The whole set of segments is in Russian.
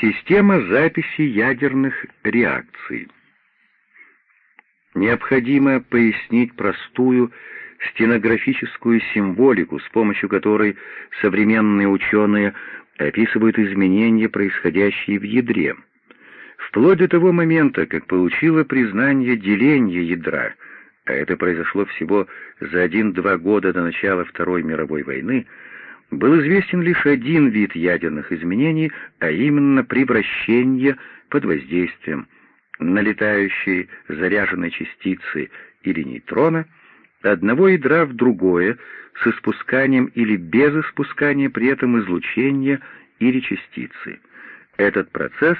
Система записи ядерных реакций. Необходимо пояснить простую стенографическую символику, с помощью которой современные ученые описывают изменения, происходящие в ядре. Вплоть до того момента, как получило признание деления ядра, а это произошло всего за один-два года до начала Второй мировой войны, был известен лишь один вид ядерных изменений, а именно превращение под воздействием налетающей заряженной частицы или нейтрона одного ядра в другое с испусканием или без испускания при этом излучения или частицы. Этот процесс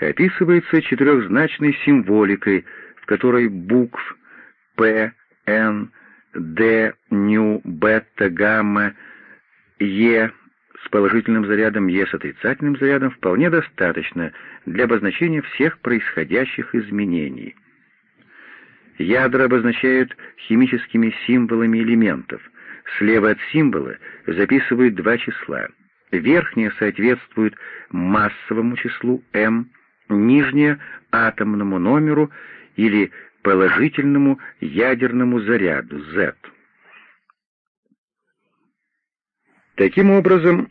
описывается четырехзначной символикой, в которой букв П, Н, Д, ню, бета, гамма, Е с положительным зарядом, Е с отрицательным зарядом вполне достаточно для обозначения всех происходящих изменений. Ядра обозначают химическими символами элементов. Слева от символа записывают два числа. Верхнее соответствует массовому числу m, нижнее — атомному номеру или положительному ядерному заряду Z. Таким образом,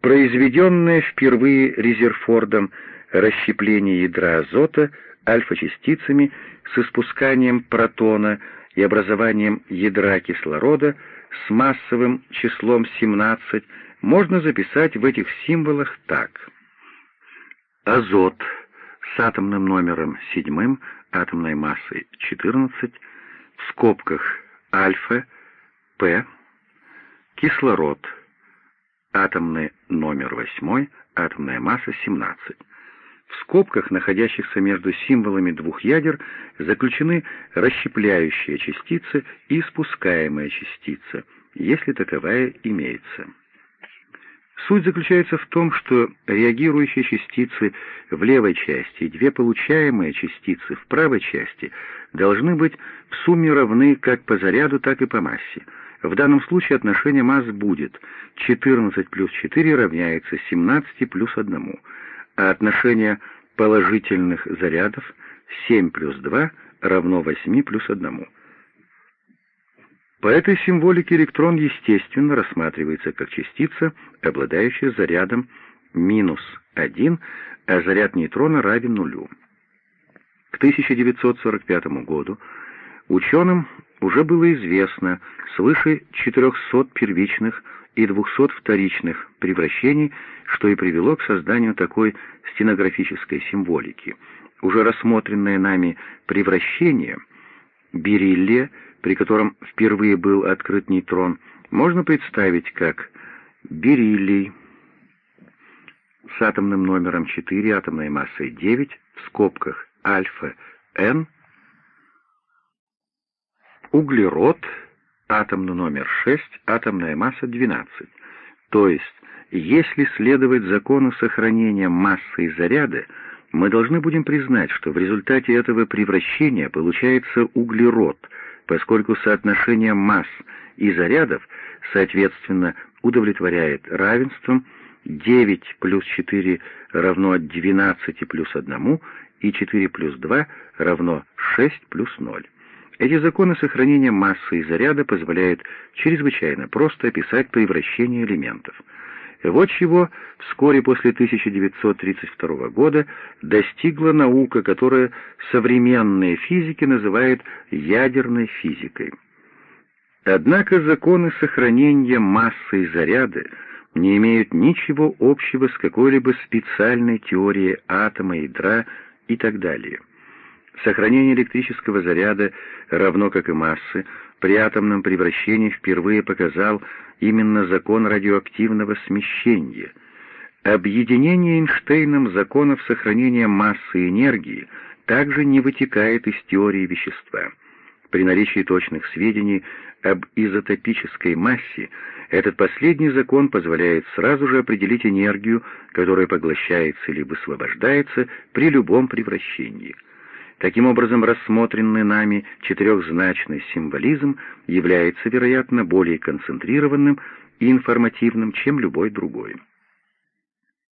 произведенное впервые Резерфордом расщепление ядра азота альфа-частицами с испусканием протона и образованием ядра кислорода с массовым числом 17 можно записать в этих символах так. Азот с атомным номером 7, атомной массой 14, в скобках альфа, П, кислород – атомный номер 8, атомная масса 17. В скобках, находящихся между символами двух ядер, заключены расщепляющая частица и спускаемая частица, если таковая имеется. Суть заключается в том, что реагирующие частицы в левой части и две получаемые частицы в правой части должны быть в сумме равны как по заряду, так и по массе – в данном случае отношение масс будет 14 плюс 4 равняется 17 плюс 1, а отношение положительных зарядов 7 плюс 2 равно 8 плюс 1. По этой символике электрон, естественно, рассматривается как частица, обладающая зарядом минус 1, а заряд нейтрона равен нулю. К 1945 году ученым уже было известно свыше 400 первичных и 200 вторичных превращений, что и привело к созданию такой стенографической символики. Уже рассмотренное нами превращение бериллия, при котором впервые был открыт нейтрон, можно представить как бериллий с атомным номером 4, атомной массой 9, в скобках альфа, n, Углерод, атомный номер 6, атомная масса 12. То есть, если следовать закону сохранения массы и заряда, мы должны будем признать, что в результате этого превращения получается углерод, поскольку соотношение масс и зарядов, соответственно, удовлетворяет равенством 9 плюс 4 равно 12 плюс 1, и 4 плюс 2 равно 6 плюс 0. Эти законы сохранения массы и заряда позволяют чрезвычайно просто описать превращение элементов. Вот чего вскоре после 1932 года достигла наука, которая современные физики называют ядерной физикой. Однако законы сохранения массы и заряда не имеют ничего общего с какой-либо специальной теорией атома, ядра и так далее. Сохранение электрического заряда, равно как и массы, при атомном превращении впервые показал именно закон радиоактивного смещения. Объединение Эйнштейном законов сохранения массы и энергии также не вытекает из теории вещества. При наличии точных сведений об изотопической массе этот последний закон позволяет сразу же определить энергию, которая поглощается или высвобождается при любом превращении – Таким образом, рассмотренный нами четырехзначный символизм является, вероятно, более концентрированным и информативным, чем любой другой.